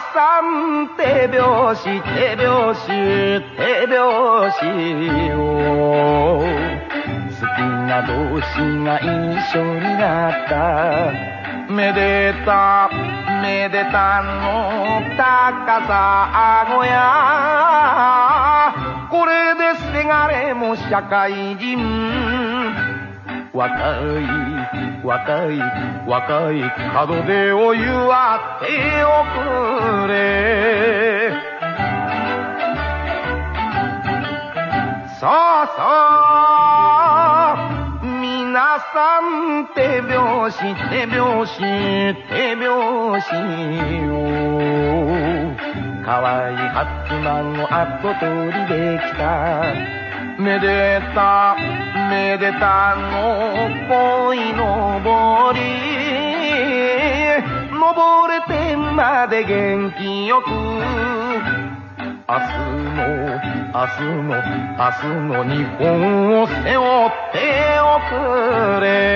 さん手拍子手拍子手拍子を好きな同士が一緒になっためでためでたの高さあごやこれでせがれも社会人若い若い若い門出を祝っておくれ。さあさあ皆さん手拍子手拍子手拍子を。かわいい初孫後取りできた。めでた、めでたの恋のぼり。登れてまで元気よく。明日の、明日の、明日の日本を背負っておくれ。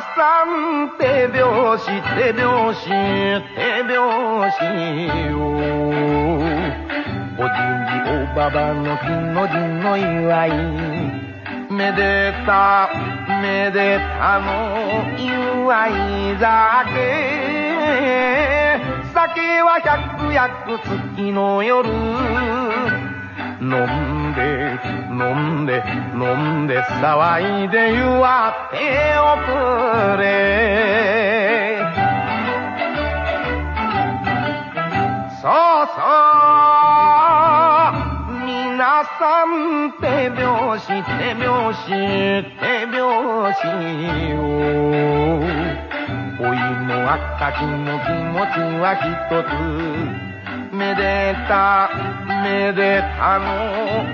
さん手拍子手拍子手拍子を。おじぎおばばの日の字の祝い。めでた、めでたの祝い酒。酒は百薬月の夜。飲んで、飲んで、飲んで騒いで祝っておくれ。さあさあ、皆さん手拍子手拍子手拍子を。おいの赤きの気持ちは一つ。めでた、めでたの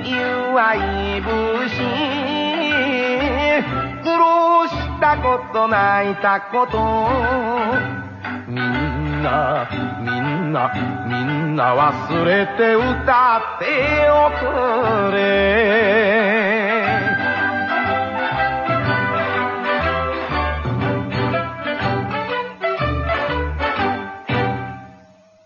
祝い節。苦労したこと泣いたこと。みんな、みんな、みんな忘れて歌っておくれ。